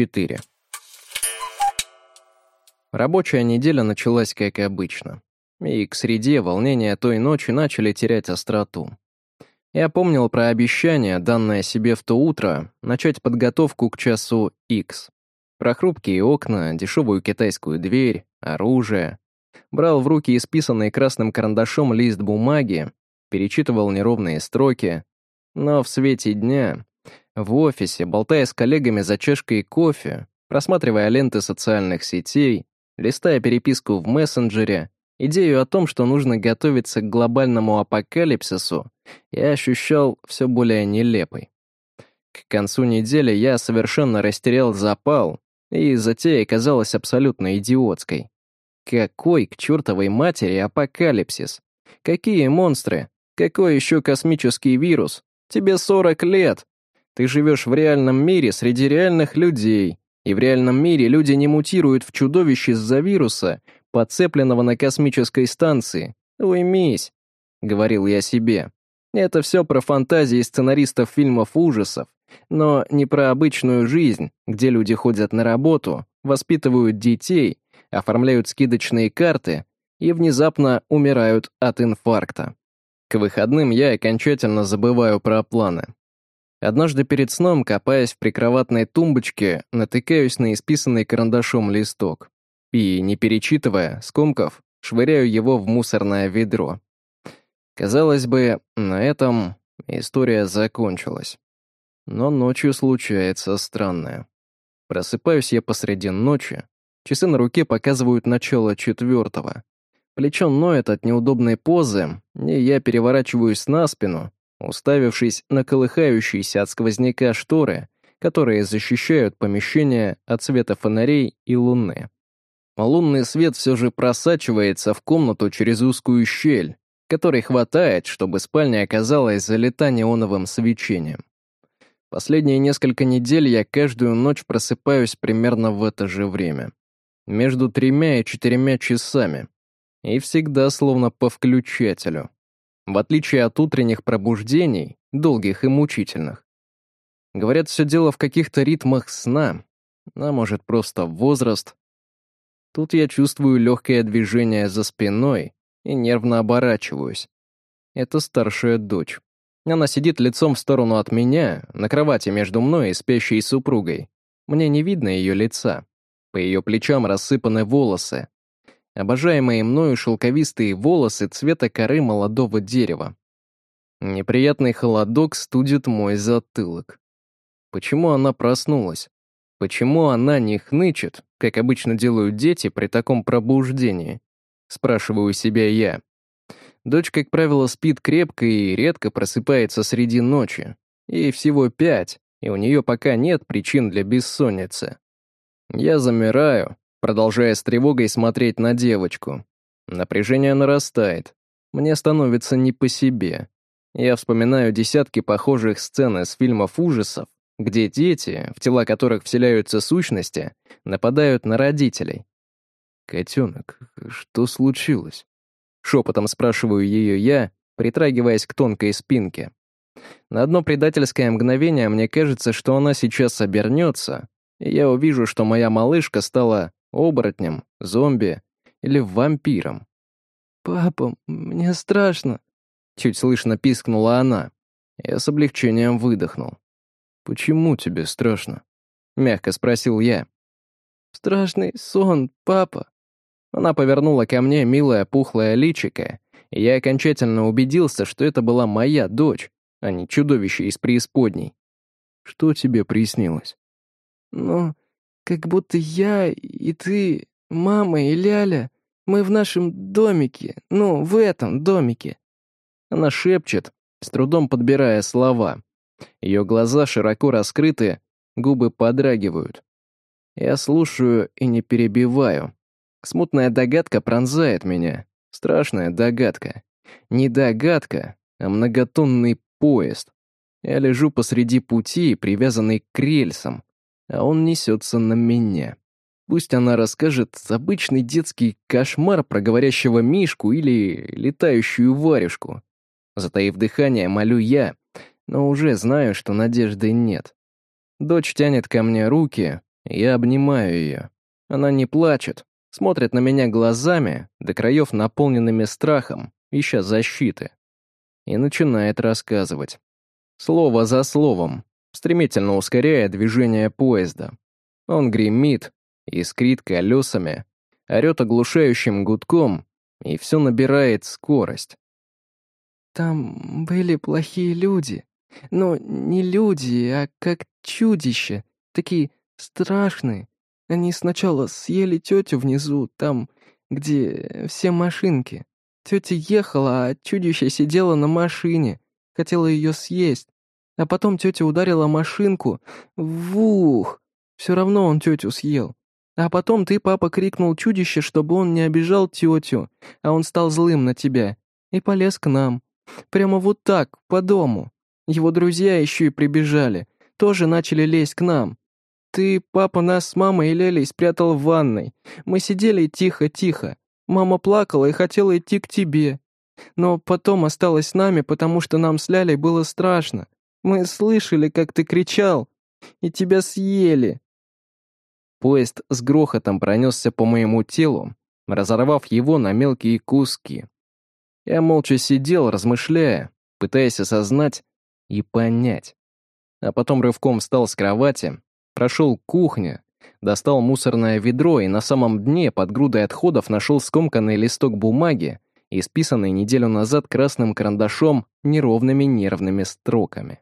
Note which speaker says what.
Speaker 1: 4. Рабочая неделя началась как обычно. И к среде волнения той ночи начали терять остроту. Я помнил про обещание, данное себе в то утро, начать подготовку к часу X. Про хрупкие окна, дешевую китайскую дверь, оружие. Брал в руки исписанный красным карандашом лист бумаги, перечитывал неровные строки. Но в свете дня, в офисе, болтая с коллегами за чашкой кофе, просматривая ленты социальных сетей, листая переписку в мессенджере, идею о том, что нужно готовиться к глобальному апокалипсису, я ощущал все более нелепой. К концу недели я совершенно растерял запал, и затея казалась абсолютно идиотской. Какой к чертовой матери апокалипсис? Какие монстры? Какой еще космический вирус? Тебе 40 лет. Ты живешь в реальном мире среди реальных людей, и в реальном мире люди не мутируют в чудовище из-за вируса, подцепленного на космической станции. Уймись, — говорил я себе. Это все про фантазии сценаристов фильмов ужасов, но не про обычную жизнь, где люди ходят на работу, воспитывают детей, оформляют скидочные карты и внезапно умирают от инфаркта. К выходным я окончательно забываю про планы. Однажды перед сном, копаясь в прикроватной тумбочке, натыкаюсь на исписанный карандашом листок. И, не перечитывая, скомков, швыряю его в мусорное ведро. Казалось бы, на этом история закончилась. Но ночью случается странное. Просыпаюсь я посреди ночи, часы на руке показывают начало четвертого. Плечо ноет от неудобной позы, и я переворачиваюсь на спину, уставившись на колыхающиеся от сквозняка шторы, которые защищают помещение от света фонарей и луны. Лунный свет все же просачивается в комнату через узкую щель, которой хватает, чтобы спальня оказалась залита неоновым свечением. Последние несколько недель я каждую ночь просыпаюсь примерно в это же время. Между тремя и четырьмя часами. И всегда словно по включателю в отличие от утренних пробуждений, долгих и мучительных. Говорят, все дело в каких-то ритмах сна, а может, просто возраст. Тут я чувствую легкое движение за спиной и нервно оборачиваюсь. Это старшая дочь. Она сидит лицом в сторону от меня, на кровати между мной и спящей супругой. Мне не видно ее лица. По ее плечам рассыпаны волосы, обожаемые мною шелковистые волосы цвета коры молодого дерева. Неприятный холодок студит мой затылок. Почему она проснулась? Почему она не хнычет, как обычно делают дети при таком пробуждении? Спрашиваю себя я. Дочь, как правило, спит крепко и редко просыпается среди ночи. Ей всего пять, и у нее пока нет причин для бессонницы. Я замираю, продолжая с тревогой смотреть на девочку. Напряжение нарастает. Мне становится не по себе. Я вспоминаю десятки похожих сцен из фильмов ужасов, где дети, в тела которых вселяются сущности, нападают на родителей. «Котенок, что случилось?» Шепотом спрашиваю ее я, притрагиваясь к тонкой спинке. На одно предательское мгновение мне кажется, что она сейчас обернется, и я увижу, что моя малышка стала оборотнем, зомби или вампиром. «Папа, мне страшно», — чуть слышно пискнула она. Я с облегчением выдохнул. «Почему тебе страшно?» — мягко спросил я. «Страшный сон, папа». Она повернула ко мне милое пухлое личико, и я окончательно убедился, что это была моя дочь, а не чудовище из преисподней. «Что тебе приснилось?» «Ну, как будто я и ты, мама и Ляля, мы в нашем домике, ну, в этом домике. Она шепчет, с трудом подбирая слова. Ее глаза широко раскрыты, губы подрагивают. Я слушаю и не перебиваю. Смутная догадка пронзает меня. Страшная догадка. Не догадка, а многотонный поезд. Я лежу посреди пути, привязанный к рельсам а он несется на меня. Пусть она расскажет обычный детский кошмар про говорящего мишку или летающую варежку. Затаив дыхание, молю я, но уже знаю, что надежды нет. Дочь тянет ко мне руки, Я обнимаю ее. Она не плачет, смотрит на меня глазами, до краев наполненными страхом, ища защиты. И начинает рассказывать. Слово за словом, стремительно ускоряя движение поезда. Он гремит, искрит колесами, орет оглушающим гудком, и все набирает скорость.
Speaker 2: «Там были плохие люди. Но не люди, а как чудища. Такие страшные. Они сначала съели тетю внизу, там, где все машинки. Тетя ехала, а чудище сидело на машине, хотела ее съесть. А потом тетя ударила машинку. Вух! Все равно он тетю съел. А потом ты, папа, крикнул чудище, чтобы он не обижал тетю, а он стал злым на тебя и полез к нам. Прямо вот так, по дому. Его друзья еще и прибежали, тоже начали лезть к нам. Ты, папа, нас с мамой и Лелей спрятал в ванной. Мы сидели тихо-тихо. Мама плакала и хотела идти к тебе. Но потом осталась с нами, потому что нам с Лялей было страшно. Мы слышали, как ты кричал, и тебя съели.
Speaker 1: Поезд с грохотом пронесся по моему телу, разорвав его на мелкие куски. Я молча сидел, размышляя, пытаясь осознать и понять. А потом рывком встал с кровати, прошел к кухне, достал мусорное ведро и на самом дне под грудой отходов нашел скомканный листок бумаги, исписанный неделю назад красным карандашом неровными нервными строками.